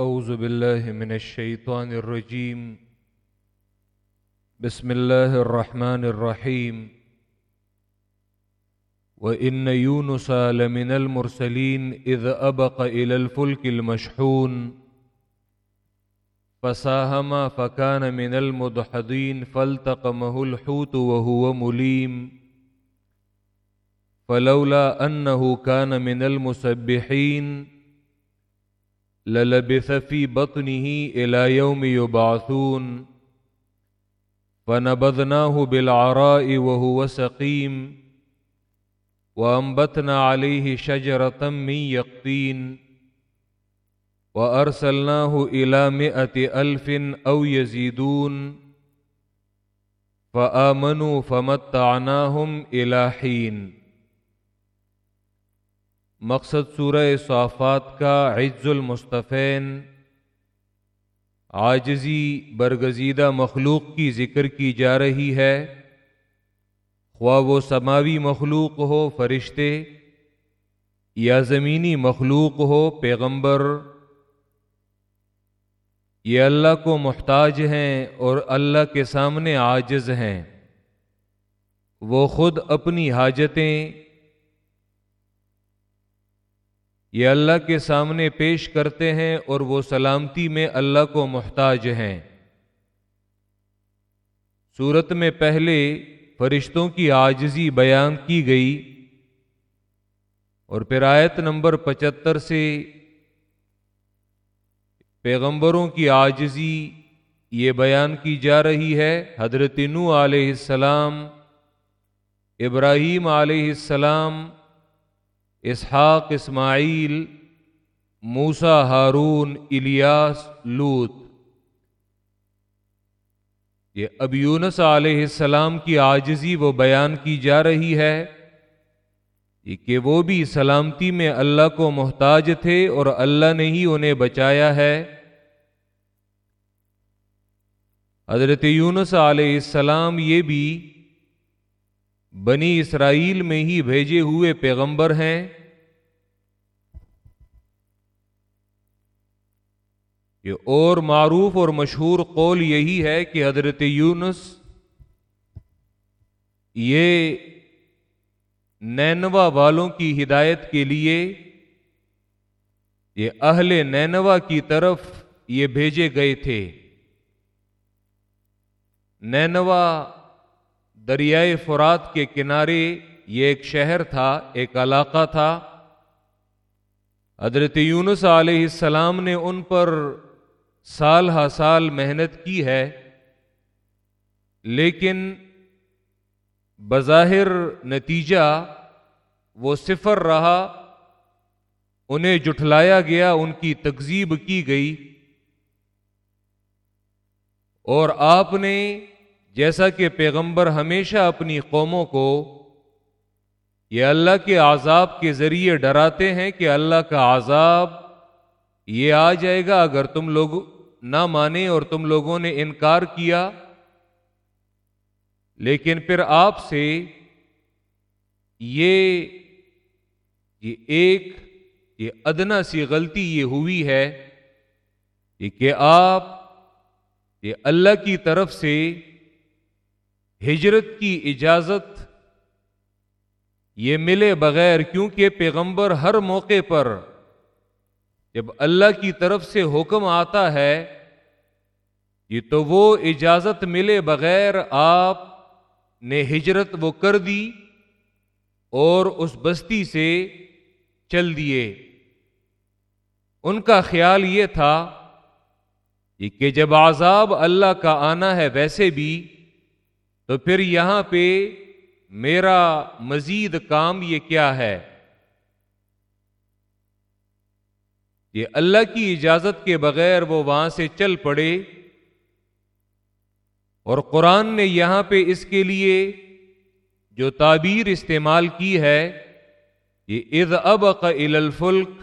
أعوذ بالله من الشيطان الرجيم بسم الله الرحمن الرحيم وإن يونس لمن المرسلين إذ أبق إلى الفلك المشحون فساهم فكان من المدحضين فالتقمه الحوت وهو مليم فلولا أنه كان من المسبحين للبث في بطنه إلى يوم يبعثون، فنبذناه بالعراء وهو سقيم، وأنبتنا عليه شجرة من يقطين، وأرسلناه إلى مئة ألف أو يزيدون، فآمنوا فمتعناهم إلى حين. مقصد سورہ صافات کا عز المصطفین، عاجزی برگزیدہ مخلوق کی ذکر کی جا رہی ہے۔ خواہ وہ سماوی مخلوق ہو فرشتے یا زمینی مخلوق ہو پیغمبر، یہ اللہ کو محتاج ہیں اور اللہ کے سامنے عاجز ہیں۔ وہ خود اپنی حاجتیں یہ اللہ کے سامنے پیش کرتے ہیں اور وہ سلامتی میں اللہ کو محتاج ہیں۔ صورت میں پہلے فرشتوں کی آجزی بیان کی گئی اور پھر آیت نمبر پچہتر سے پیغمبروں کی آجزی یہ بیان کی جا رہی ہے۔ حضرت نو علیہ السلام، ابراہیم علیہ السلام اسحاق، اسماعیل موسا ہارون، الیاس، لوت۔ یہ اب یونس علیہ السلام کی آجزی وہ بیان کی جا رہی ہے کہ وہ بھی سلامتی میں اللہ کو محتاج تھے اور اللہ نے ہی انہیں بچایا ہے۔ حضرت یونس علیہ السلام یہ بھی بنی اسرائیل میں ہی بھیجے ہوئے پیغمبر ہیں۔ یہ اور معروف اور مشہور قول یہی ہے کہ حضرت یونس یہ نینوا والوں کی ہدایت کے لیے، یہ اہل نینوا کی طرف یہ بھیجے گئے تھے۔ نینوا دریائے فرات کے کنارے یہ ایک شہر تھا، ایک علاقہ تھا۔ حضرت یونس علیہ السلام نے ان پر سال ہا سال محنت کی ہے، لیکن بظاہر نتیجہ وہ صفر رہا، انہیں جٹلایا گیا، ان کی تکزیب کی گئی۔ اور آپ نے جیسا کہ پیغمبر ہمیشہ اپنی قوموں کو یہ اللہ کے عذاب کے ذریعے ڈراتے ہیں کہ اللہ کا عذاب یہ آ جائے گا اگر تم لوگ نہ مانے اور تم لوگوں نے انکار کیا۔ لیکن پھر آپ سے یہ یہ ایک یہ ادنا سی غلطی یہ ہوئی ہے کہ آپ یہ اللہ کی طرف سے ہجرت کی اجازت یہ ملے بغیر کیونکہ پیغمبر ہر موقع پر جب اللہ کی طرف سے حکم آتا ہے، یہ تو وہ اجازت ملے بغیر آپ نے ہجرت وہ کر دی اور اس بستی سے چل دیے۔ ان کا خیال یہ تھا کہ جب عذاب اللہ کا آنا ہے، ویسے بھی تو پھر یہاں پہ میرا مزید کام یہ کیا ہے؟ یہ اللہ کی اجازت کے بغیر وہ وہاں سے چل پڑے اور قرآن نے یہاں پہ اس کے لیے جو تعبیر استعمال کی ہے یہ اد اب الفلک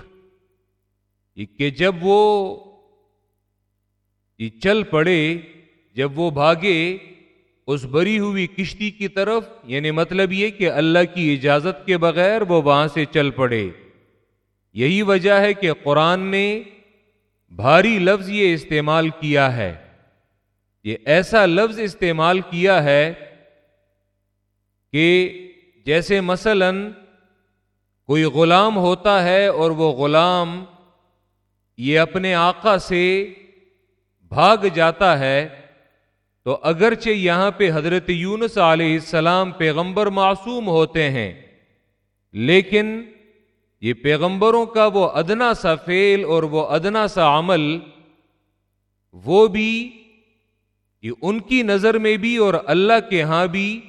کہ جب وہ یہ چل پڑے، جب وہ بھاگے اس بری ہوئی کشتی کی طرف یعنی مطلب یہ کہ اللہ کی اجازت کے بغیر وہ وہاں سے چل پڑے۔ یہی وجہ ہے کہ قرآن نے بھاری لفظ یہ استعمال کیا ہے۔ یہ ایسا لفظ استعمال کیا ہے کہ جیسے مثلا کوئی غلام ہوتا ہے اور وہ غلام یہ اپنے آقا سے بھاگ جاتا ہے تو اگرچہ یہاں پہ حضرت یونس علیہ السلام پیغمبر معصوم ہوتے ہیں، لیکن یہ پیغمبروں کا وہ ادنا سا فیل اور وہ ادنا سا عمل، وہ بھی، یہ ان کی نظر میں بھی اور اللہ کے ہاں بھی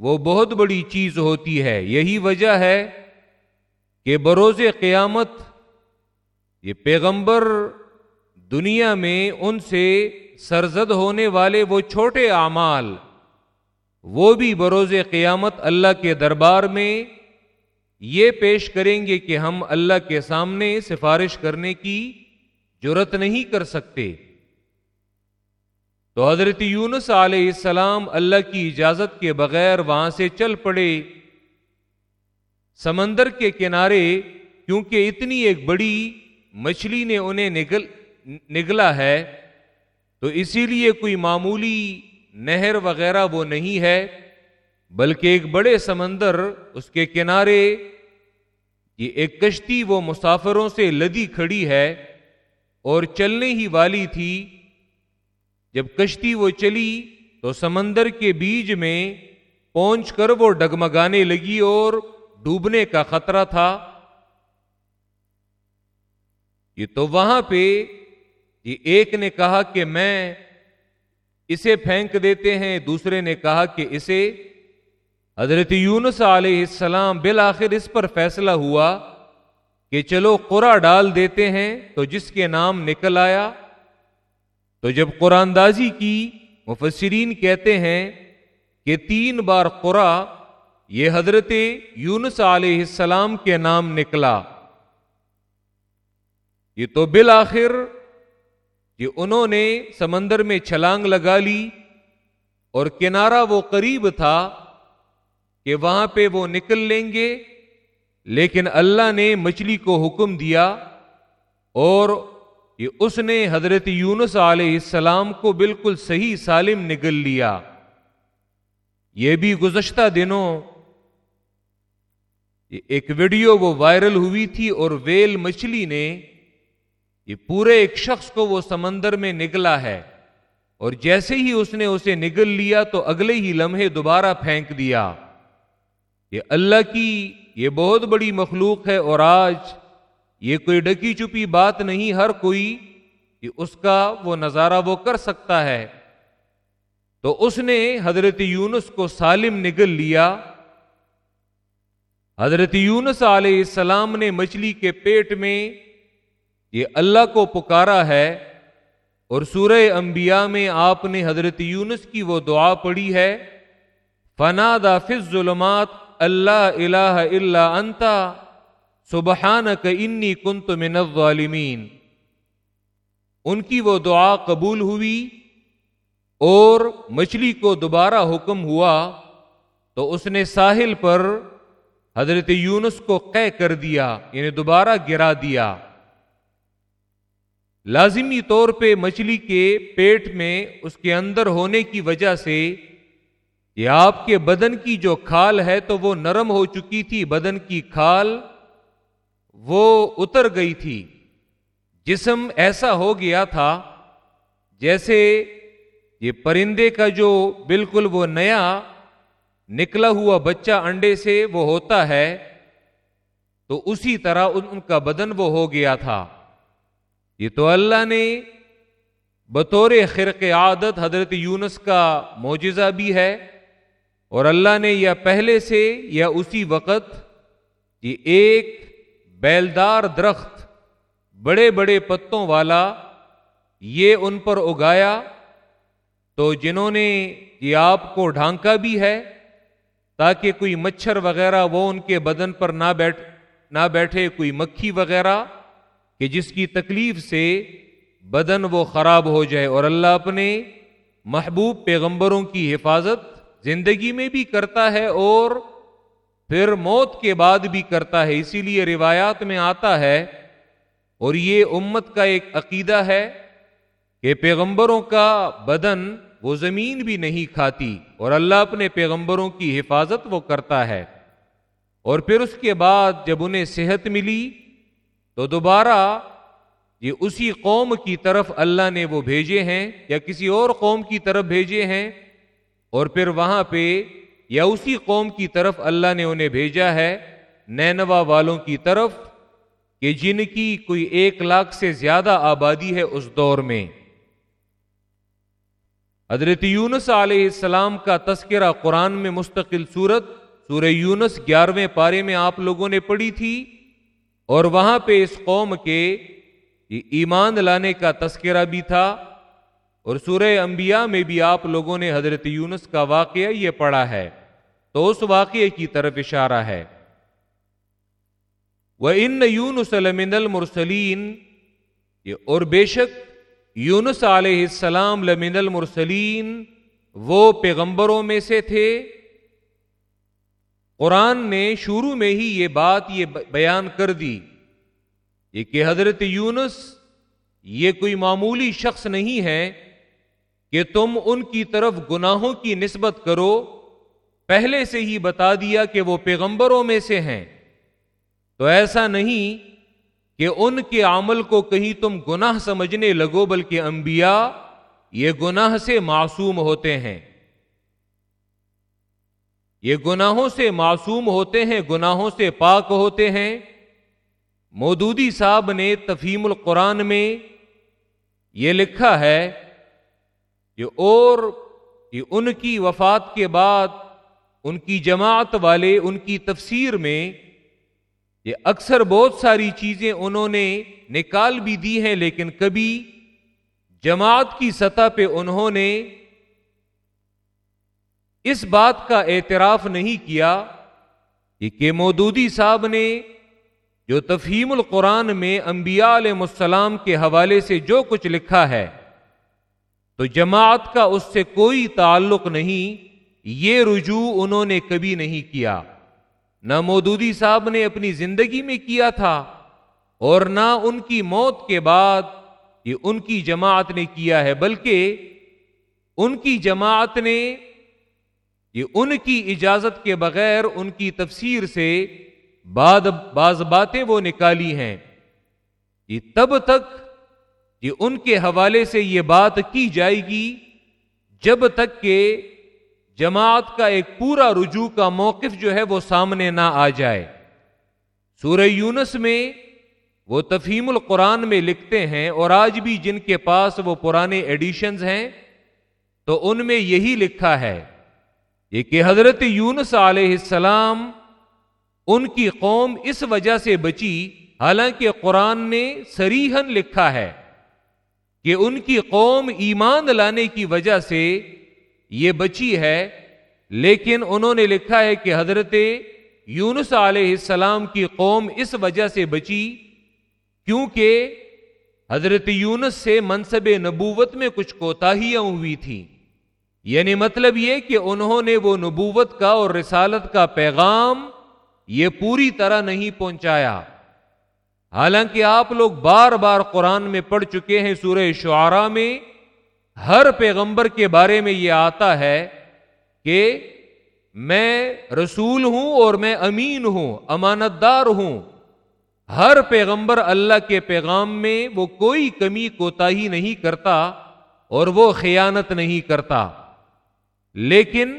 وہ بہت بڑی چیز ہوتی ہے۔ یہی وجہ ہے کہ بروز قیامت یہ پیغمبر دنیا میں ان سے سرزد ہونے والے وہ چھوٹے اعمال، وہ بھی بروز قیامت اللہ کے دربار میں، یہ پیش کریں گے کہ ہم اللہ کے سامنے سفارش کرنے کی ضرورت نہیں کر سکتے۔ تو حضرت یونس علیہ السلام اللہ کی اجازت کے بغیر وہاں سے چل پڑے۔ سمندر کے کنارے، کیونکہ اتنی ایک بڑی مچھلی نے انہیں نگل، نگلا ہے۔ تو اسی لیے کوئی معمولی نہر وغیرہ وہ نہیں ہے، بلکہ ایک بڑے سمندر اس کے کنارے، یہ ایک کشتی وہ مسافروں سے لدی کھڑی ہے اور چلنے ہی والی تھی۔ جب کشتی وہ چلی تو سمندر کے بیج میں پہنچ کر وہ ڈگمگانے لگی اور ڈوبنے کا خطرہ تھا۔ یہ تو وہاں پہ یہ ایک نے کہا کہ میں اسے پھینک دیتے ہیں، دوسرے نے کہا کہ اسے حضرت یونس علیہ السلام بالآخر اس پر فیصلہ ہوا کہ چلو قرا ڈال دیتے ہیں تو جس کے نام نکل آیا۔ تو جب قرآن دازی کی، مفسرین کہتے ہیں کہ تین بار قرا یہ حضرت یونس علیہ السلام کے نام نکلا۔ یہ تو بالآخر یہ انہوں نے سمندر میں چھلانگ لگا لی اور کنارہ وہ قریب تھا کہ وہاں پہ وہ نکل لیں گے، لیکن اللہ نے مچھلی کو حکم دیا اور یہ اس نے حضرت یونس علیہ السلام کو بالکل صحیح سالم نگل لیا۔ یہ بھی گزشتہ دنوں ایک ویڈیو وہ وائرل ہوئی تھی اور ویل مچھلی نے یہ پورے ایک شخص کو وہ سمندر میں نگلا ہے اور جیسے ہی اس نے اسے نگل لیا تو اگلے ہی لمحے دوبارہ پھینک دیا۔ یہ اللہ کی، یہ بہت بڑی مخلوق ہے اور آج یہ کوئی ڈکی چپی بات نہیں ہر کوئی کہ اس کا وہ نظارہ وہ کر سکتا ہے۔ تو اس نے حضرت یونس کو سالم نگل لیا۔ حضرت یونس علیہ السلام نے مچھلی کے پیٹ میں یہ اللہ کو پکارا ہے اور سورہ انبیاء میں آپ نے حضرت یونس کی وہ دعا پڑھی ہے فنا دا فض ظلمات اللہ الہ الا انتا سبحان انی کنت من الظالمین ان کی وہ دعا قبول ہوئی اور مچھلی کو دوبارہ حکم ہوا تو اس نے ساحل پر حضرت یونس کو قے کر دیا یعنی دوبارہ گرا دیا۔ لازمی طور پہ مچھلی کے پیٹ میں اس کے اندر ہونے کی وجہ سے یہ آپ کے بدن کی جو کھال ہے تو وہ نرم ہو چکی تھی، بدن کی کھال وہ اتر گئی تھی۔ جسم ایسا ہو گیا تھا جیسے یہ پرندے کا جو بالکل وہ نیا نکلا ہوا بچہ انڈے سے وہ ہوتا ہے تو اسی طرح ان کا بدن وہ ہو گیا تھا۔ یہ تو اللہ نے بطور خرق عادت حضرت یونس کا معجزہ بھی ہے اور اللہ نے یا پہلے سے یا اسی وقت یہ ایک بیلدار درخت بڑے بڑے پتوں والا یہ ان پر اگایا تو جنہوں نے یہ آپ کو ڈھانکا بھی ہے تاکہ کوئی مچھر وغیرہ وہ ان کے بدن پر نہ بیٹھ نہ بیٹھے کوئی مکھی وغیرہ کہ جس کی تکلیف سے بدن وہ خراب ہو جائے اور اللہ اپنے محبوب پیغمبروں کی حفاظت زندگی میں بھی کرتا ہے اور پھر موت کے بعد بھی کرتا ہے، اسی لیے روایات میں آتا ہے، اور یہ امت کا ایک عقیدہ ہے کہ پیغمبروں کا بدن وہ زمین بھی نہیں کھاتی اور اللہ اپنے پیغمبروں کی حفاظت وہ کرتا ہے۔ اور پھر اس کے بعد جب انہیں صحت ملی تو دوبارہ یہ اسی قوم کی طرف اللہ نے وہ بھیجے ہیں یا کسی اور قوم کی طرف بھیجے ہیں اور پھر وہاں پہ یا اسی قوم کی طرف اللہ نے انہیں بھیجا ہے نینوا والوں کی طرف کہ جن کی کوئی ایک لاکھ سے زیادہ آبادی ہے اس دور میں۔ حضرت یونس علیہ السلام کا تذکرہ قرآن میں مستقل صورت سورہ یونس گیارہویں پارے میں آپ لوگوں نے پڑھی تھی۔ اور وہاں پہ اس قوم کے ایمان لانے کا تذکرہ بھی تھا اور سورہ انبیاء میں بھی آپ لوگوں نے حضرت یونس کا واقعہ یہ پڑھا ہے۔ تو اس واقعے کی طرف اشارہ ہے۔ وہ ان یون سلمن المرسلین اور بے شک یونس علیہ السلام لمن المرسلین وہ پیغمبروں میں سے تھے۔ قرآن نے شروع میں ہی یہ بات یہ بیان کر دی یہ کہ حضرت یونس یہ کوئی معمولی شخص نہیں ہے کہ تم ان کی طرف گناہوں کی نسبت کرو، پہلے سے ہی بتا دیا کہ وہ پیغمبروں میں سے ہیں۔ تو ایسا نہیں کہ ان کے عمل کو کہیں تم گناہ سمجھنے لگو، بلکہ انبیاء یہ گناہ سے معصوم ہوتے ہیں۔ یہ گناہوں سے معصوم ہوتے ہیں، گناہوں سے پاک ہوتے ہیں۔ مودودی صاحب نے تفہیم القرآن میں یہ لکھا ہے کہ اور کہ ان کی وفات کے بعد ان کی جماعت والے ان کی تفسیر میں یہ اکثر بہت ساری چیزیں انہوں نے نکال بھی دی ہیں، لیکن کبھی جماعت کی سطح پہ انہوں نے اس بات کا اعتراف نہیں کیا کہ مودودی صاحب نے جو تفہیم القرآن میں انبیاء علیہ السلام کے حوالے سے جو کچھ لکھا ہے، تو جماعت کا اس سے کوئی تعلق نہیں، یہ رجوع انہوں نے کبھی نہیں کیا۔ نہ مودودی صاحب نے اپنی زندگی میں کیا تھا اور نہ ان کی موت کے بعد یہ ان کی جماعت نے کیا ہے، بلکہ ان کی جماعت نے یہ ان کی اجازت کے بغیر ان کی تفسیر سے بعد بعض باتیں وہ نکالی ہیں یہ تب تک یہ ان کے حوالے سے یہ بات کی جائے گی جب تک کہ جماعت کا ایک پورا رجوع کا موقف جو ہے وہ سامنے نہ آ جائے۔ سورہ یونس میں وہ تفہیم القرآن میں لکھتے ہیں اور آج بھی جن کے پاس وہ پرانے ایڈیشنز ہیں تو ان میں یہی لکھا ہے۔ یہ کہ حضرت یونس علیہ السلام ان کی قوم اس وجہ سے بچی، حالانکہ قرآن نے سریحن لکھا ہے کہ ان کی قوم ایمان لانے کی وجہ سے یہ بچی ہے، لیکن انہوں نے لکھا ہے کہ حضرت یونس علیہ السلام کی قوم اس وجہ سے بچی کیونکہ حضرت یونس سے منصب نبوت میں کچھ کوتاہیاں ہوئی تھیں۔ یعنی مطلب یہ کہ انہوں نے وہ نبوت کا اور رسالت کا پیغام یہ پوری طرح نہیں پہنچایا۔ حالانکہ آپ لوگ بار بار قرآن میں پڑھ چکے ہیں سورہ شعرا میں، ہر پیغمبر کے بارے میں یہ آتا ہے کہ میں رسول ہوں اور میں امین ہوں امانت دار ہوں۔ ہر پیغمبر اللہ کے پیغام میں وہ کوئی کمی کوتا ہی نہیں کرتا اور وہ خیانت نہیں کرتا۔ لیکن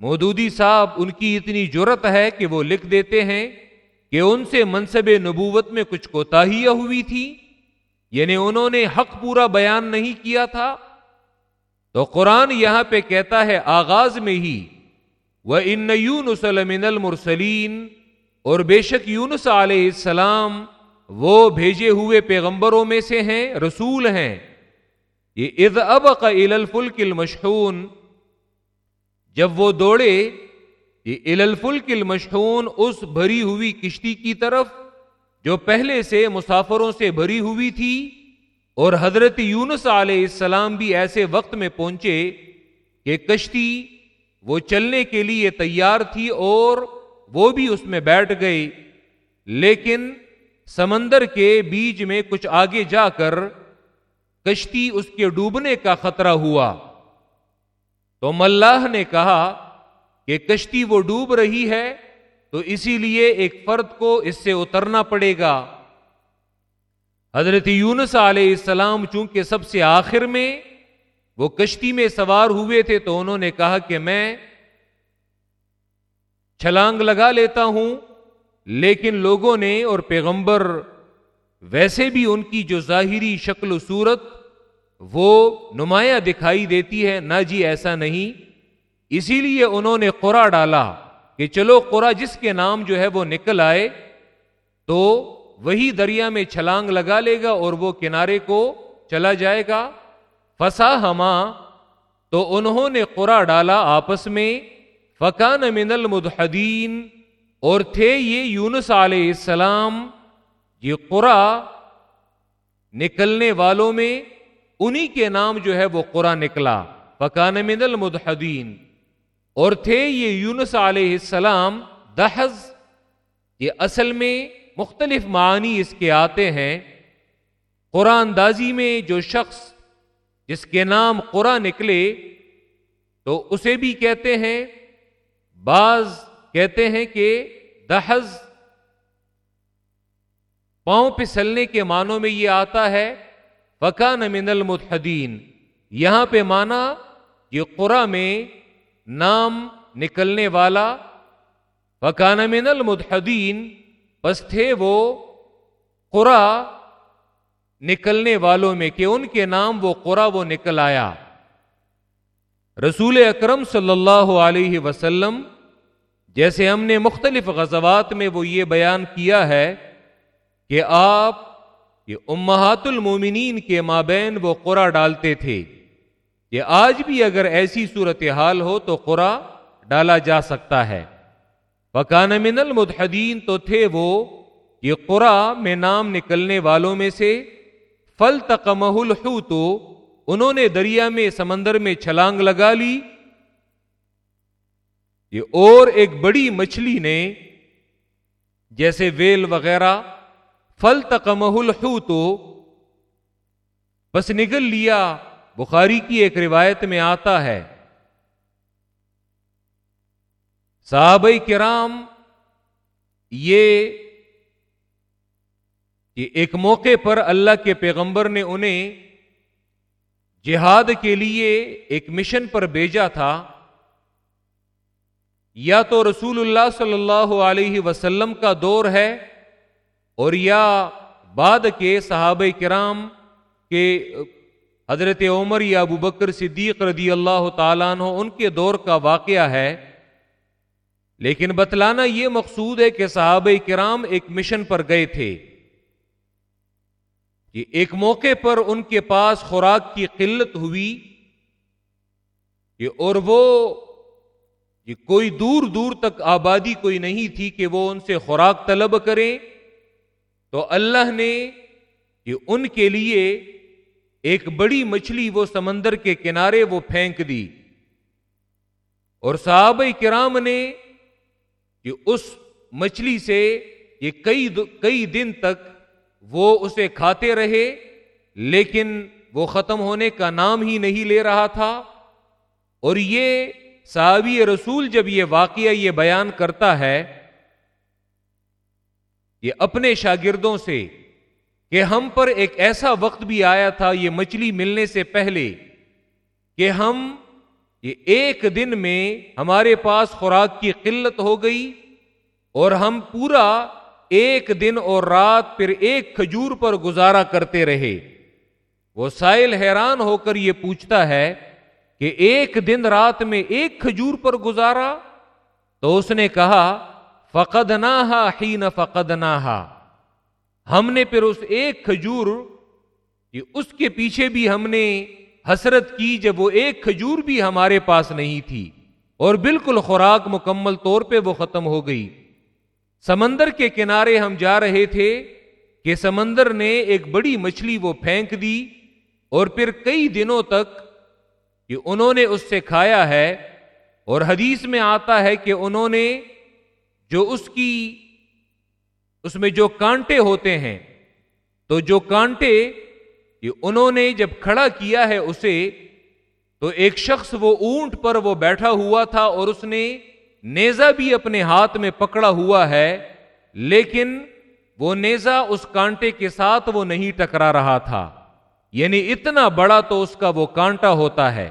مودودی صاحب ان کی اتنی جرت ہے کہ وہ لکھ دیتے ہیں کہ ان سے منصب نبوت میں کچھ کوتاہیاں ہوئی تھی یعنی انہوں نے حق پورا بیان نہیں کیا تھا۔ تو قرآن یہاں پہ کہتا ہے آغاز میں ہی وہ ان یون المرسلین اور بے شک یونس علیہ السلام وہ بھیجے ہوئے پیغمبروں میں سے ہیں، رسول ہیں۔ یہ از اب کا الفلک المشہون جب وہ دوڑے، یہ الفلک المشہون اس بھری ہوئی کشتی کی طرف، جو پہلے سے مسافروں سے بھری ہوئی تھی، اور حضرت یونس علیہ السلام بھی ایسے وقت میں پہنچے کہ کشتی وہ چلنے کے لیے تیار تھی اور وہ بھی اس میں بیٹھ گئے لیکن سمندر کے بیچ میں کچھ آگے جا کر کشتی اس کے ڈوبنے کا خطرہ ہوا۔ تو ملاح نے کہا کہ کشتی وہ ڈوب رہی ہے، تو اسی لیے ایک فرد کو اس سے اترنا پڑے گا۔ حضرت یونس علیہ السلام چونکہ سب سے آخر میں وہ کشتی میں سوار ہوئے تھے، تو انہوں نے کہا کہ میں چھلانگ لگا لیتا ہوں، لیکن لوگوں نے اور پیغمبر ویسے بھی ان کی جو ظاہری شکل و صورت وہ نمایاں دکھائی دیتی ہے، نہ جی ایسا نہیں۔ اسی لیے انہوں نے قرا ڈالا کہ چلو قرا جس کے نام جو ہے وہ نکل آئے، تو وہی دریا میں چھلانگ لگا لے گا اور وہ کنارے کو چلا جائے گا۔ فسا ہما تو انہوں نے قرا ڈالا آپس میں۔ فکان من المدحدین اور تھے یہ یونس علیہ السلام۔ یہ قرا نکلنے والوں میں انہی کے نام جو ہے وہ قرا نکلا، فکان من المدحدین اور تھے یہ یونس علیہ السلام دہز، یہ اصل میں مختلف معنی اس کے آتے ہیں۔ قرآن دازی میں جو شخص جس کے نام قرآن نکلے، تو اسے بھی کہتے ہیں، بعض کہتے ہیں کہ دہز۔ پاؤں پسلنے کے معنوں میں یہ آتا ہے فکان من المتحدین یہاں پہ مانا یہ قرآ میں نام نکلنے والا وکان من المدحدین بس تھے وہ قرا نکلنے والوں میں کہ ان کے نام وہ قرا وہ نکل آیا۔ رسول اکرم صلی اللہ علیہ وسلم، جیسے ہم نے مختلف غزوات میں وہ یہ بیان کیا ہے کہ آپ یہ امہات المومنین کے مابین وہ قرا ڈالتے تھے یہ آج بھی اگر ایسی صورتحال ہو تو قرا ڈالا جا سکتا ہے۔ وکان من المدحدین تو تھے وہ یہ قرا میں نام نکلنے والوں میں سے فل تکمل تو انہوں نے دریا میں سمندر میں چھلانگ لگا لی یہ اور ایک بڑی مچھلی نے جیسے ویل وغیرہ فل تکمل تو بس نگل لیا، بخاری کی ایک روایت میں آتا ہے۔ صحابہ کرام، یہ کہ ایک موقع پر اللہ کے پیغمبر نے انہیں جہاد کے لیے ایک مشن پر بھیجا تھا۔ یا تو رسول اللہ صلی اللہ علیہ وسلم کا دور ہے اور یا بعد کے صحابہ کرام کے حضرت عمر یا ابو بکر صدیق رضی اللہ تعالیٰ عنہ، ان کے دور کا واقعہ ہے۔ لیکن بتلانا یہ مقصود ہے کہ صحابہ کرام ایک مشن پر گئے تھے کہ ایک موقع پر ان کے پاس خوراک کی قلت ہوئی اور وہ یہ کوئی دور دور تک آبادی کوئی نہیں تھی کہ وہ ان سے خوراک طلب کریں۔ تو اللہ نے یہ ان کے لیے ایک بڑی مچھلی وہ سمندر کے کنارے وہ پھینک دی۔ اور صحابہ کرام نے کہ اس مچھلی سے یہ کئی کئی دن تک وہ اسے کھاتے رہے، لیکن وہ ختم ہونے کا نام ہی نہیں لے رہا تھا۔ اور یہ صحابی رسول جب یہ واقعہ یہ بیان کرتا ہے یہ اپنے شاگردوں سے کہ ہم پر ایک ایسا وقت بھی آیا تھا یہ مچھلی ملنے سے پہلے کہ ہم یہ ایک دن میں ہمارے پاس خوراک کی قلت ہو گئی اور ہم پورا ایک دن اور رات پھر ایک کھجور پر گزارا کرتے رہے۔ وہ سائل حیران ہو کر یہ پوچھتا ہے کہ ایک دن رات میں ایک کھجور پر گزارا؟ تو اس نے کہا فقد نہ ہی نہ فقد نہ ہم نے پھر اس ایک کھجور اس کے پیچھے بھی ہم نے حسرت کی جب وہ ایک کھجور بھی ہمارے پاس نہیں تھی۔ اور بالکل خوراک مکمل طور پہ وہ ختم ہو گئی۔ سمندر کے کنارے ہم جا رہے تھے کہ سمندر نے ایک بڑی مچھلی وہ پھینک دی اور پھر کئی دنوں تک کہ انہوں نے اس سے کھایا ہے اور حدیث میں آتا ہے کہ انہوں نے جو اس کی اس میں جو کانٹے ہوتے ہیں، تو جو کانٹے انہوں نے جب کھڑا کیا ہے اسے، تو ایک شخص وہ اونٹ پر وہ بیٹھا ہوا تھا اور اس نے نیزا بھی اپنے ہاتھ میں پکڑا ہوا ہے، لیکن وہ نیزا اس کانٹے کے ساتھ وہ نہیں ٹکرا رہا تھا۔ یعنی اتنا بڑا تو اس کا وہ کانٹا ہوتا ہے۔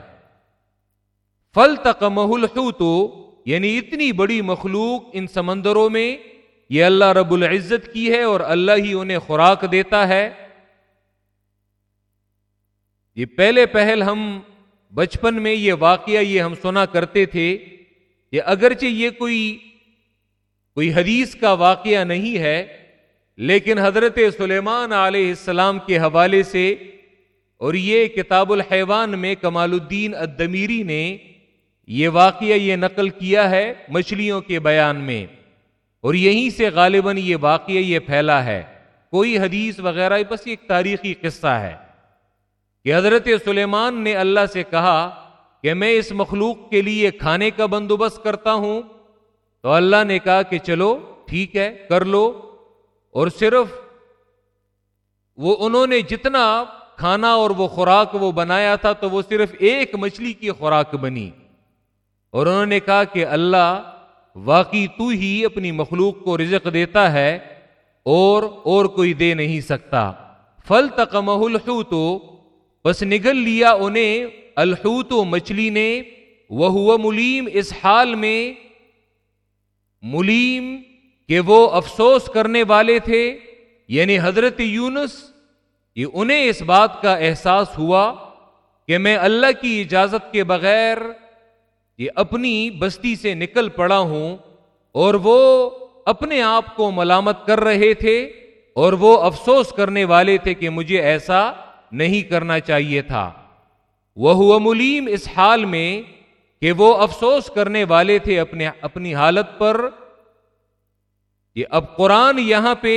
فل تک محل تو یعنی اتنی بڑی مخلوق ان سمندروں میں یہ اللہ رب العزت کی ہے اور اللہ ہی انہیں خوراک دیتا ہے۔ یہ پہلے پہل ہم بچپن میں یہ واقعہ یہ ہم سنا کرتے تھے کہ اگرچہ یہ کوئی کوئی حدیث کا واقعہ نہیں ہے، لیکن حضرت سلیمان علیہ السلام کے حوالے سے اور یہ کتاب الحیوان میں کمال الدین الدمیری نے یہ واقعہ یہ نقل کیا ہے مچھلیوں کے بیان میں۔ اور یہیں سے غالباً یہ واقعہ یہ پھیلا ہے۔ کوئی حدیث وغیرہ، بس ایک تاریخی قصہ ہے۔ کہ حضرت سلیمان نے اللہ سے کہا کہ میں اس مخلوق کے لیے کھانے کا بندوبست کرتا ہوں۔ تو اللہ نے کہا کہ چلو، ٹھیک ہے، کر لو۔ اور صرف وہ انہوں نے جتنا کھانا اور وہ خوراک وہ بنایا تھا، تو وہ صرف ایک مچھلی کی خوراک بنی۔ اور انہوں نے کہا کہ اللہ واقعی تو ہی اپنی مخلوق کو رزق دیتا ہے اور اور کوئی دے نہیں سکتا۔ فل تک محل تو بس نگل لیا انہیں، الحوت و مچھلی نے وہ ہوا ملیم اس حال میں ملیم کہ وہ افسوس کرنے والے تھے۔ یعنی حضرت یونس، یہ انہیں اس بات کا احساس ہوا کہ میں اللہ کی اجازت کے بغیر یہ اپنی بستی سے نکل پڑا ہوں اور وہ اپنے آپ کو ملامت کر رہے تھے اور وہ افسوس کرنے والے تھے کہ مجھے ایسا نہیں کرنا چاہیے تھا۔ وہ ملیم اس حال میں کہ وہ افسوس کرنے والے تھے اپنے، اپنی حالت پر یہ اب قرآن یہاں پہ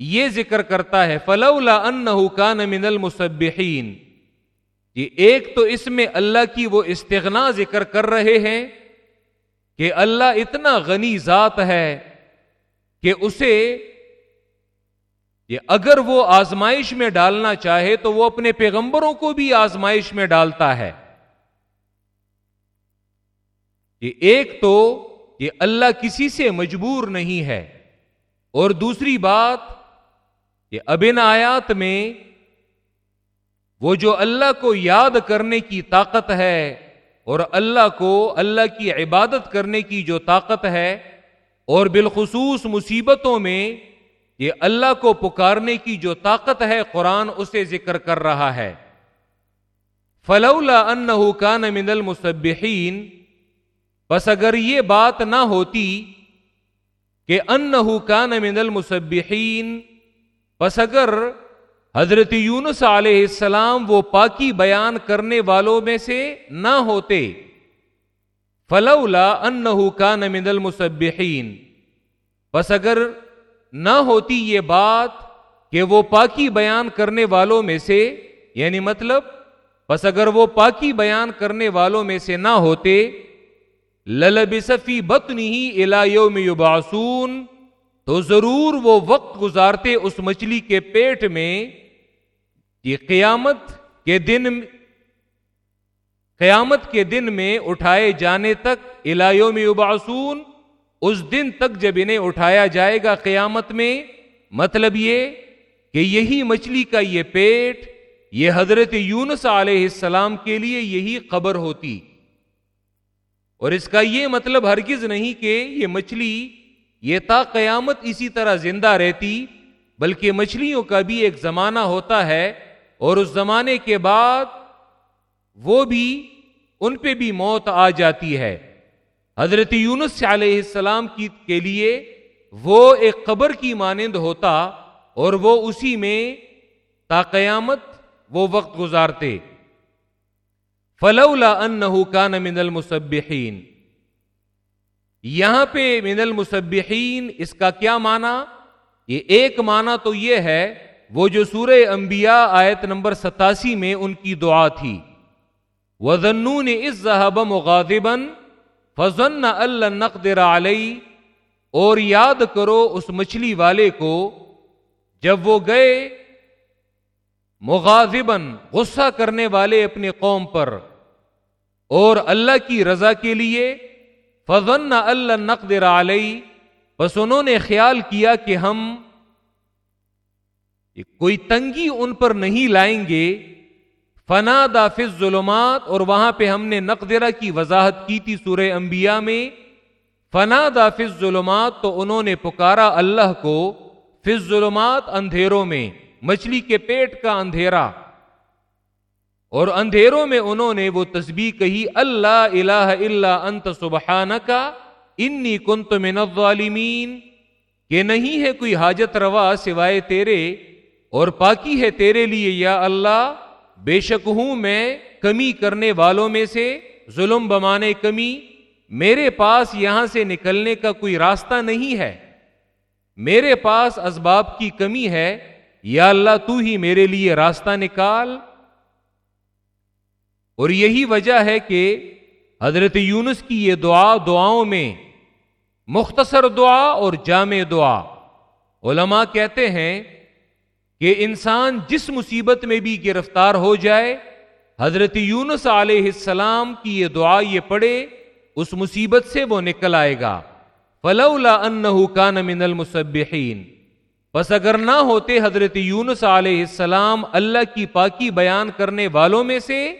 یہ ذکر کرتا ہے، فلولا ان کان من المسبحین یہ ایک تو اس میں اللہ کی وہ استغنا ذکر کر رہے ہیں کہ اللہ اتنا غنی ذات ہے کہ اسے اگر وہ آزمائش میں ڈالنا چاہے تو وہ اپنے پیغمبروں کو بھی آزمائش میں ڈالتا ہے۔ یہ ایک تو یہ اللہ کسی سے مجبور نہیں ہے۔ اور دوسری بات، یہ ابن آیات میں وہ جو اللہ کو یاد کرنے کی طاقت ہے اور اللہ کو اللہ کی عبادت کرنے کی جو طاقت ہے اور بالخصوص مصیبتوں میں یہ اللہ کو پکارنے کی جو طاقت ہے قرآن اسے ذکر کر رہا ہے۔ فلولا ان کان من المسبحین بس اگر یہ بات نہ ہوتی کہ ان کان من المسبحین بس اگر حضرت یونس علیہ السلام وہ پاکی بیان کرنے والوں میں سے نہ ہوتے۔ فلولا ان کان من المسبحین۔ بس اگر نہ ہوتی یہ بات کہ وہ پاکی بیان کرنے والوں میں سے یعنی مطلب بس اگر وہ پاکی بیان کرنے والوں میں سے نہ ہوتے للب صفی بت نہیں الایوں میں یباسون تو ضرور وہ وقت گزارتے اس مچھلی کے پیٹ میں یہ قیامت کے دن قیامت کے دن میں اٹھائے جانے تک الایوں میں یباسون اس دن تک جب انہیں اٹھایا جائے گا قیامت میں مطلب یہ کہ یہی مچھلی کا یہ پیٹ، یہ حضرت یونس علیہ السلام کے لیے یہی قبر ہوتی۔ اور اس کا یہ مطلب ہرگز نہیں کہ یہ مچھلی، یہ تا قیامت اسی طرح زندہ رہتی، بلکہ مچھلیوں کا بھی ایک زمانہ ہوتا ہے۔ اور اس زمانے کے بعد وہ بھی ان پہ بھی موت آ جاتی ہے۔ حضرت یونس علیہ السلام کی کے لیے وہ ایک قبر کی مانند ہوتا اور وہ اسی میں تا قیامت وہ وقت گزارتے۔ فلولا ان کان من المسبحین۔ یہاں پہ من المسبحین اس کا کیا معنی؟ یہ ایک معنی تو یہ ہے وہ جو سورہ انبیاء آیت نمبر ستاسی میں ان کی دعا تھی۔ وزنون اس ذہب مغاضبن فضن اللہ نقدر علی اور یاد کرو اس مچھلی والے کو جب وہ گئے مغازبن غصہ کرنے والے اپنے قوم پر اور اللہ کی رضا کے لیے فضن اللہ نقدر علیہ بس انہوں نے خیال کیا کہ ہم کوئی تنگی ان پر نہیں لائیں گے، فنا دافظ ظلمات اور وہاں پہ ہم نے نقدرہ کی وضاحت کی تھی سورہ انبیاء میں۔ فنا دافظ ظلمات تو انہوں نے پکارا اللہ کو فض ظلمات اندھیروں میں، مچھلی کے پیٹ کا اندھیرا۔ اور اندھیروں میں انہوں نے وہ تسبیح کہی، اللہ الہ الا انت سبحان کا انی کنت من الظالمین کہ نہیں ہے کوئی حاجت روا سوائے تیرے اور پاکی ہے تیرے لیے یا اللہ، بے شک ہوں میں کمی کرنے والوں میں سے، ظلم بمانے کمی، میرے پاس یہاں سے نکلنے کا کوئی راستہ نہیں ہے۔ میرے پاس اسباب کی کمی ہے، یا اللہ تو ہی میرے لیے راستہ نکال۔ اور یہی وجہ ہے کہ حضرت یونس کی یہ دعا دعاؤں میں مختصر دعا اور جامع دعا۔ علماء کہتے ہیں کہ انسان جس مصیبت میں بھی گرفتار ہو جائے، حضرت یونس علیہ السلام کی یہ دعا یہ پڑھے، اس مصیبت سے وہ نکل آئے گا۔ فلولا انہ کان من المسبحین بس اگر نہ ہوتے حضرت یونس علیہ السلام اللہ کی پاکی بیان کرنے والوں میں سے،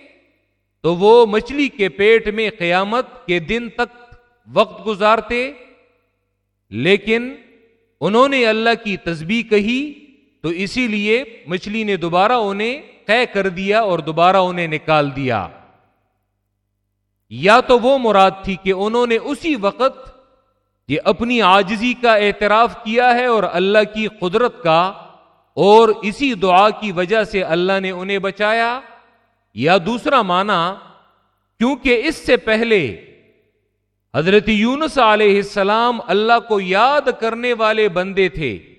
تو وہ مچھلی کے پیٹ میں قیامت کے دن تک وقت گزارتے۔ لیکن انہوں نے اللہ کی تسبیح کہی تو اسی لیے مچھلی نے دوبارہ انہیں طے کر دیا اور دوبارہ انہیں نکال دیا۔ یا تو وہ مراد تھی کہ انہوں نے اسی وقت یہ اپنی آجزی کا اعتراف کیا ہے اور اللہ کی قدرت کا اور اسی دعا کی وجہ سے اللہ نے انہیں بچایا۔ یا دوسرا معنی، کیونکہ اس سے پہلے حضرت یونس علیہ السلام اللہ کو یاد کرنے والے بندے تھے۔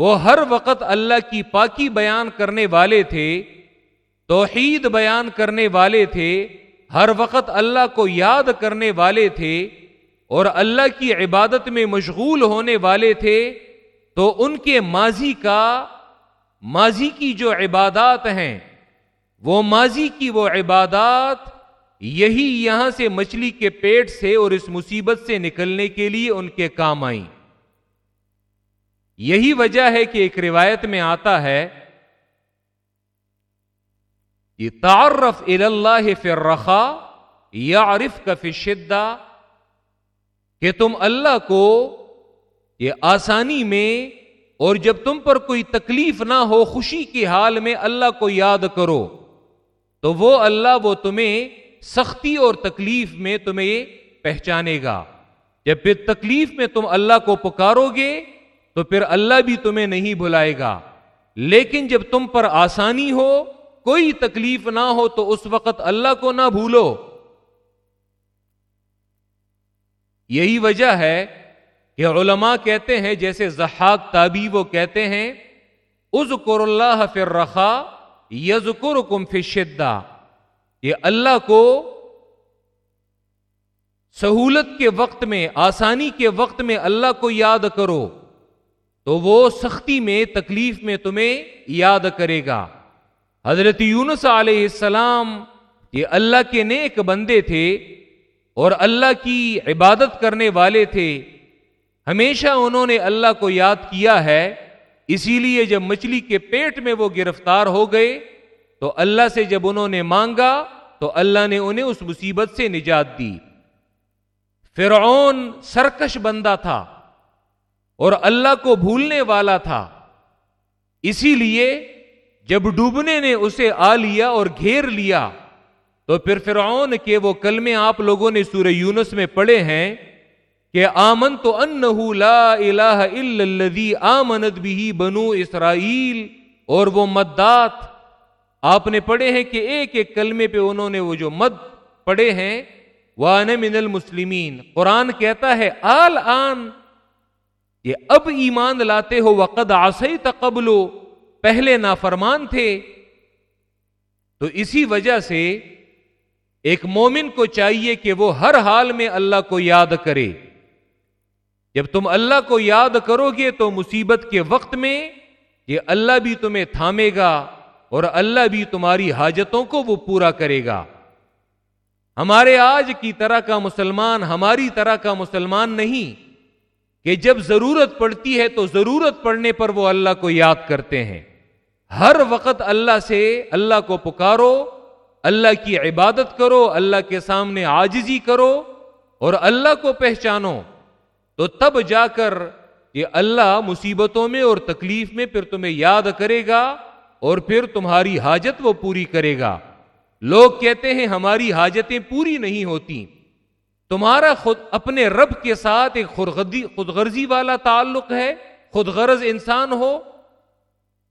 وہ ہر وقت اللہ کی پاکی بیان کرنے والے تھے، توحید بیان کرنے والے تھے، ہر وقت اللہ کو یاد کرنے والے تھے اور اللہ کی عبادت میں مشغول ہونے والے تھے، تو ان کے ماضی کا، ماضی کی جو عبادات ہیں، وہ ماضی کی وہ عبادات یہی یہاں سے مچھلی کے پیٹ سے اور اس مصیبت سے نکلنے کے لیے ان کے کام آئیں۔ یہی وجہ ہے کہ ایک روایت میں آتا ہے یہ تعارف اللہ فرخا یا عارف کا فشدہ کہ تم اللہ کو یہ آسانی میں اور جب تم پر کوئی تکلیف نہ ہو، خوشی کے حال میں اللہ کو یاد کرو، تو وہ اللہ وہ تمہیں سختی اور تکلیف میں تمہیں پہچانے گا۔ جب پھر تکلیف میں تم اللہ کو پکارو گے تو پھر اللہ بھی تمہیں نہیں بھلائے گا۔ لیکن جب تم پر آسانی ہو، کوئی تکلیف نہ ہو، تو اس وقت اللہ کو نہ بھولو۔ یہی وجہ ہے کہ علماء کہتے ہیں، جیسے زحاق تابی وہ کہتے ہیں از اللہ فر رخا یزکر کم فشدہ یہ اللہ کو سہولت کے وقت میں، آسانی کے وقت میں اللہ کو یاد کرو۔ تو وہ سختی میں، تکلیف میں تمہیں یاد کرے گا۔ حضرت یونس علیہ السلام یہ اللہ کے نیک بندے تھے اور اللہ کی عبادت کرنے والے تھے۔ ہمیشہ انہوں نے اللہ کو یاد کیا ہے۔ اسی لیے جب مچھلی کے پیٹ میں وہ گرفتار ہو گئے، تو اللہ سے جب انہوں نے مانگا، تو اللہ نے انہیں اس مصیبت سے نجات دی۔ فرعون سرکش بندہ تھا۔ اور اللہ کو بھولنے والا تھا۔ اسی لیے جب ڈوبنے نے اسے آ لیا اور گھیر لیا، تو پھر فرعون کے وہ کلمے آپ لوگوں نے سورہ یونس میں پڑھے ہیں کہ آمن تو ان لا الہ الا الذی آمنت بھی بنو اسرائیل۔ اور وہ مدات آپ نے پڑھے ہیں کہ ایک ایک کلمے پہ انہوں نے وہ جو مد پڑھے ہیں وان من المسلمین قرآن کہتا ہے، آل آن یہ اب ایمان لاتے ہو، وقد آسئی تقبلو پہلے نافرمان تھے۔ تو اسی وجہ سے ایک مومن کو چاہیے کہ وہ ہر حال میں اللہ کو یاد کرے۔ جب تم اللہ کو یاد کرو گے تو مصیبت کے وقت میں یہ اللہ بھی تمہیں تھامے گا اور اللہ بھی تمہاری حاجتوں کو وہ پورا کرے گا۔ ہمارے آج کی طرح کا مسلمان، ہماری طرح کا مسلمان نہیں۔ کہ جب ضرورت پڑتی ہے تو ضرورت پڑنے پر وہ اللہ کو یاد کرتے ہیں۔ ہر وقت اللہ سے اللہ کو پکارو، اللہ کی عبادت کرو، اللہ کے سامنے آجزی کرو اور اللہ کو پہچانو۔ تو تب جا کر یہ اللہ مصیبتوں میں اور تکلیف میں پھر تمہیں یاد کرے گا اور پھر تمہاری حاجت وہ پوری کرے گا۔ لوگ کہتے ہیں ہماری حاجتیں پوری نہیں ہوتی تمہارا خود اپنے رب کے ساتھ ایک خود غرضی والا تعلق ہے خود غرض انسان ہو،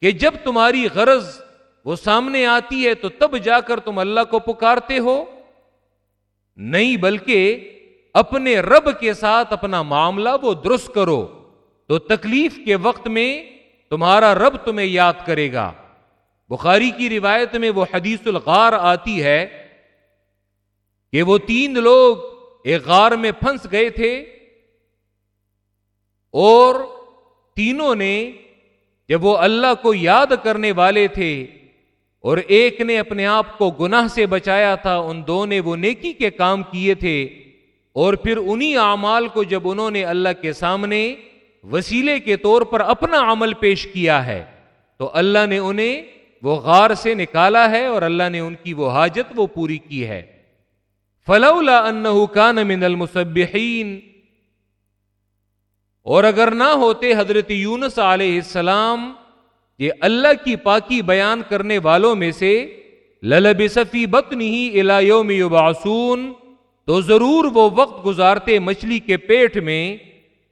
کہ جب تمہاری غرض وہ سامنے آتی ہے تو تب جا کر تم اللہ کو پکارتے ہو۔ نہیں بلکہ اپنے رب کے ساتھ اپنا معاملہ وہ درست کرو، تو تکلیف کے وقت میں تمہارا رب تمہیں یاد کرے گا۔ بخاری کی روایت میں وہ حدیث الغار آتی ہے کہ وہ تین لوگ ایک غار میں پھنس گئے تھے اور تینوں نے جب وہ اللہ کو یاد کرنے والے تھے اور ایک نے اپنے آپ کو گناہ سے بچایا تھا، ان دو نے وہ نیکی کے کام کیے تھے اور پھر انہی اعمال کو جب انہوں نے اللہ کے سامنے وسیلے کے طور پر اپنا عمل پیش کیا ہے، تو اللہ نے انہیں وہ غار سے نکالا ہے اور اللہ نے ان کی وہ حاجت وہ پوری کی ہے۔ فلولا انه كان من المسبحين اور اگر نہ ہوتے حضرت یونس علیہ السلام یہ اللہ کی پاکی بیان کرنے والوں میں سے للب صفی بطنی ہی الایوم یبعثون، تو ضرور وہ وقت گزارتے مچھلی کے پیٹ میں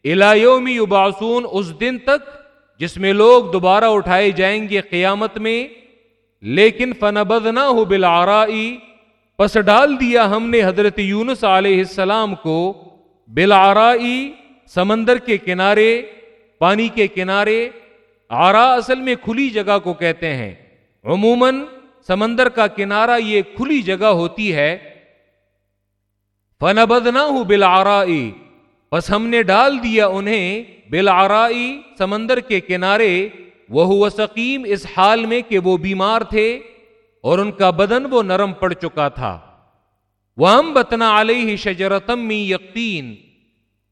الایوم یبعثون اس دن تک، جس میں لوگ دوبارہ اٹھائے جائیں گے قیامت میں، لیکن فنبذناہ بالعرائی پس ڈال دیا ہم نے حضرت یونس علیہ السلام کو بلارائی سمندر کے کنارے، پانی کے کنارے آرا اصل میں کھلی جگہ کو کہتے ہیں۔ عموماً سمندر کا کنارہ یہ کھلی جگہ ہوتی ہے۔ فن بدنا ہوں بلارائی بس ہم نے ڈال دیا انہیں بلارائی سمندر کے کنارے۔ وہ سکیم اس حال میں کہ وہ بیمار تھے۔ اور ان کا بدن وہ نرم پڑ چکا تھا۔ وہ ہم بتنا علیہ شجرتم یقین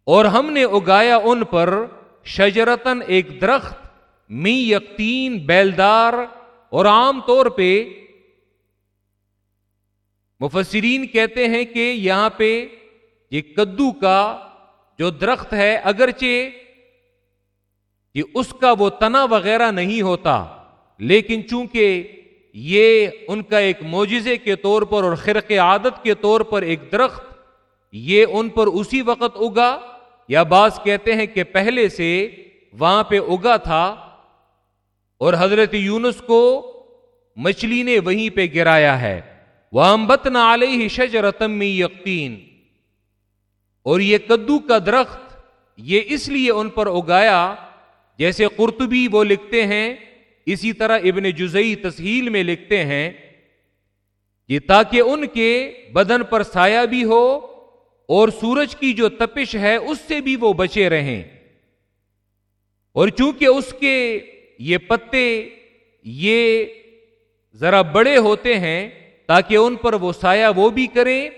اور ہم نے اگایا ان پر شجرتن ایک درخت می یقین بیلدار۔ اور عام طور پہ مفسرین کہتے ہیں کہ یہاں پہ یہ کدو کا جو درخت ہے، اگرچہ یہ اس کا وہ تنا وغیرہ نہیں ہوتا، لیکن چونکہ یہ ان کا ایک موجزے کے طور پر اور خرق عادت کے طور پر ایک درخت، یہ ان پر اسی وقت اگا، یا بعض کہتے ہیں کہ پہلے سے وہاں پہ اگا تھا اور حضرت یونس کو مچھلی نے وہیں پہ گرایا ہے۔ وہ امبت نہ ہی شج رتم یقین اور یہ کدو کا درخت، یہ اس لیے ان پر اگایا جیسے قرطبی وہ لکھتے ہیں اسی طرح ابن جزئی تسہیل میں لکھتے ہیں کہ تاکہ ان کے بدن پر سایہ بھی ہو اور سورج کی جو تپش ہے اس سے بھی وہ بچے رہیں۔ اور چونکہ اس کے یہ پتے یہ ذرا بڑے ہوتے ہیں، تاکہ ان پر وہ سایہ وہ بھی کریں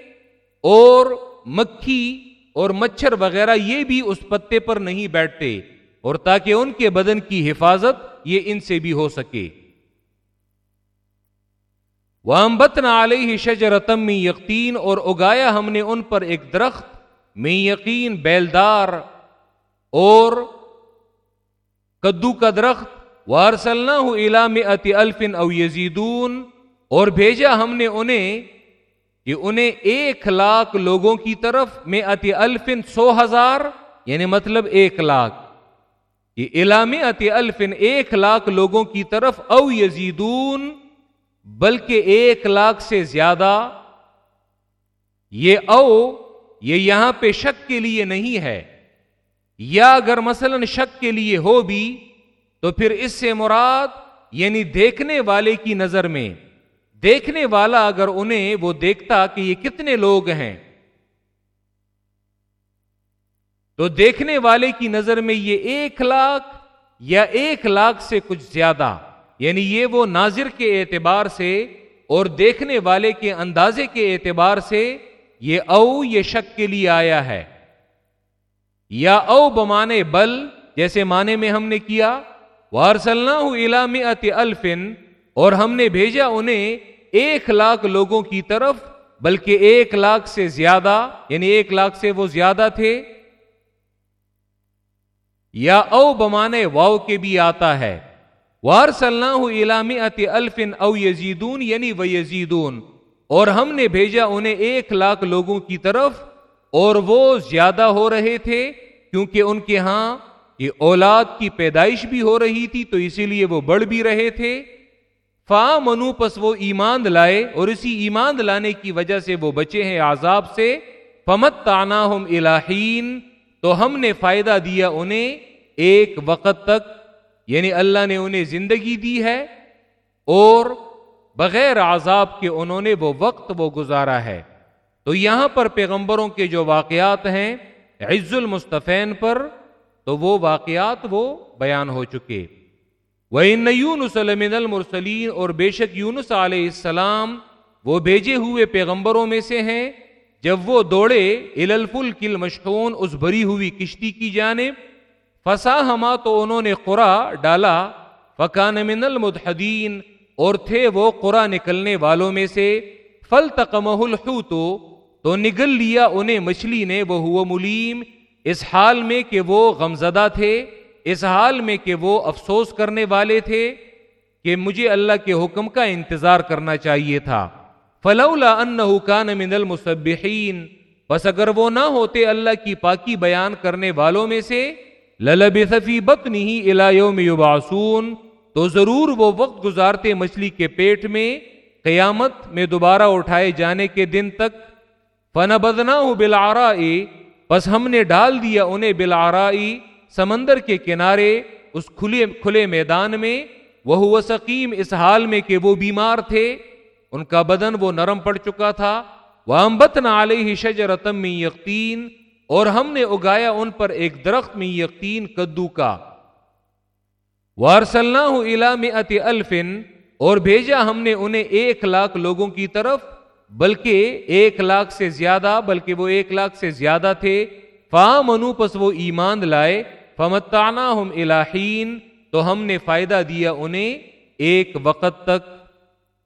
اور مکھی اور مچھر وغیرہ یہ بھی اس پتے پر نہیں بیٹھتے۔ اور تاکہ ان کے بدن کی حفاظت یہ ان سے بھی ہو سکے۔ وامبت علیہ شجرتم میں یقین اور اگایا ہم نے ان پر ایک درخت میں یقین بیلدار اور کدو کا درخت۔ وارسلنا ہوں علام اتی الفن او یزیدون اور بھیجا ہم نے انہیں کہ انہیں ایک لاکھ لوگوں کی طرف میں اتی الفن سو ہزار یعنی مطلب ایک لاکھ۔ یہ علامت الفن ایک لاکھ لوگوں کی طرف او یزیدون، بلکہ ایک لاکھ سے زیادہ۔ یہ او، یہ یہاں پہ شک کے لیے نہیں ہے۔ یا اگر مثلا شک کے لیے ہو بھی، تو پھر اس سے مراد یعنی دیکھنے والے کی نظر میں۔ دیکھنے والا اگر انہیں وہ دیکھتا کہ یہ کتنے لوگ ہیں۔ تو دیکھنے والے کی نظر میں یہ ایک لاکھ یا ایک لاکھ سے کچھ زیادہ یعنی یہ وہ ناظر کے اعتبار سے اور دیکھنے والے کے اندازے کے اعتبار سے یہ او یہ شک کے لیے آیا ہے۔ یا او بمانے بل، جیسے معنی میں ہم نے کیا وارسلنا علام الفن، اور ہم نے بھیجا انہیں ایک لاکھ لوگوں کی طرف، بلکہ ایک لاکھ سے زیادہ یعنی ایک لاکھ سے وہ زیادہ تھے۔ یا او بمانے واؤ کے بھی آتا ہے۔ وار علام الفن او یزیدون یعنی وہ یزیدون اور ہم نے بھیجا انہیں ایک لاکھ لوگوں کی طرف۔ اور وہ زیادہ ہو رہے تھے کیونکہ ان کے ہاں یہ اولاد کی پیدائش بھی ہو رہی تھی، تو اسی لیے وہ بڑھ بھی رہے تھے۔ فا منو، پس وہ ایمان لائے۔ اور اسی ایمان لانے کی وجہ سے وہ بچے ہیں عذاب سے۔ پمت تانا ہم الہین تو ہم نے فائدہ دیا انہیں ایک وقت تک یعنی اللہ نے انہیں زندگی دی ہے، اور بغیر عذاب کے انہوں نے وہ وقت وہ گزارا ہے۔ تو یہاں پر پیغمبروں کے جو واقعات ہیں، عز المصطفین پر، تو وہ واقعات وہ بیان ہو چکے۔ وہ یونسلم المرسلین اور بے شک یونس علیہ السلام وہ بھیجے ہوئے پیغمبروں میں سے ہیں۔ جب وہ دوڑے الفل کل مشکون اس بھری ہوئی کشتی کی جانب فسا ہما تو انہوں نے قرا ڈالا فکان من المدحدین اور تھے وہ قرا نکلنے والوں میں سے فل تکمہ تو نگل لیا انہیں مچھلی نے وہ ہوا ملیم اس حال میں کہ وہ غمزدہ تھے، اس حال میں کہ وہ افسوس کرنے والے تھے، کہ مجھے اللہ کے حکم کا انتظار کرنا چاہیے تھا۔ فلولا ان کان من المسبحین بس اگر وہ نہ ہوتے اللہ کی پاکی بیان کرنے والوں میں سے للب صفی بت نہیں الایوم یبعثون، تو ضرور وہ وقت گزارتے مچھلی کے پیٹ میں، قیامت میں دوبارہ اٹھائے جانے کے دن تک فن بدنا بلارا بس ہم نے ڈال دیا انہیں بلعرائی سمندر کے کنارے، اس کھلے کھلے میدان میں وہ سکیم اس حال میں کہ وہ بیمار تھے ان کا بدن وہ نرم پڑ چکا تھا وہ امبت نہ شجرتم میں یقین اور ہم نے اگایا ان پر ایک درخت میں یقین کدو کا۔ وارسلنا علام الفن اور بھیجا ہم نے انہیں ایک لاکھ لوگوں کی طرف، بلکہ ایک لاکھ سے زیادہ، بلکہ وہ ایک لاکھ سے زیادہ تھے۔ فا منو پس وہ ایمان لائے۔ فمتانا ہم الہین تو ہم نے فائدہ دیا انہیں ایک وقت تک۔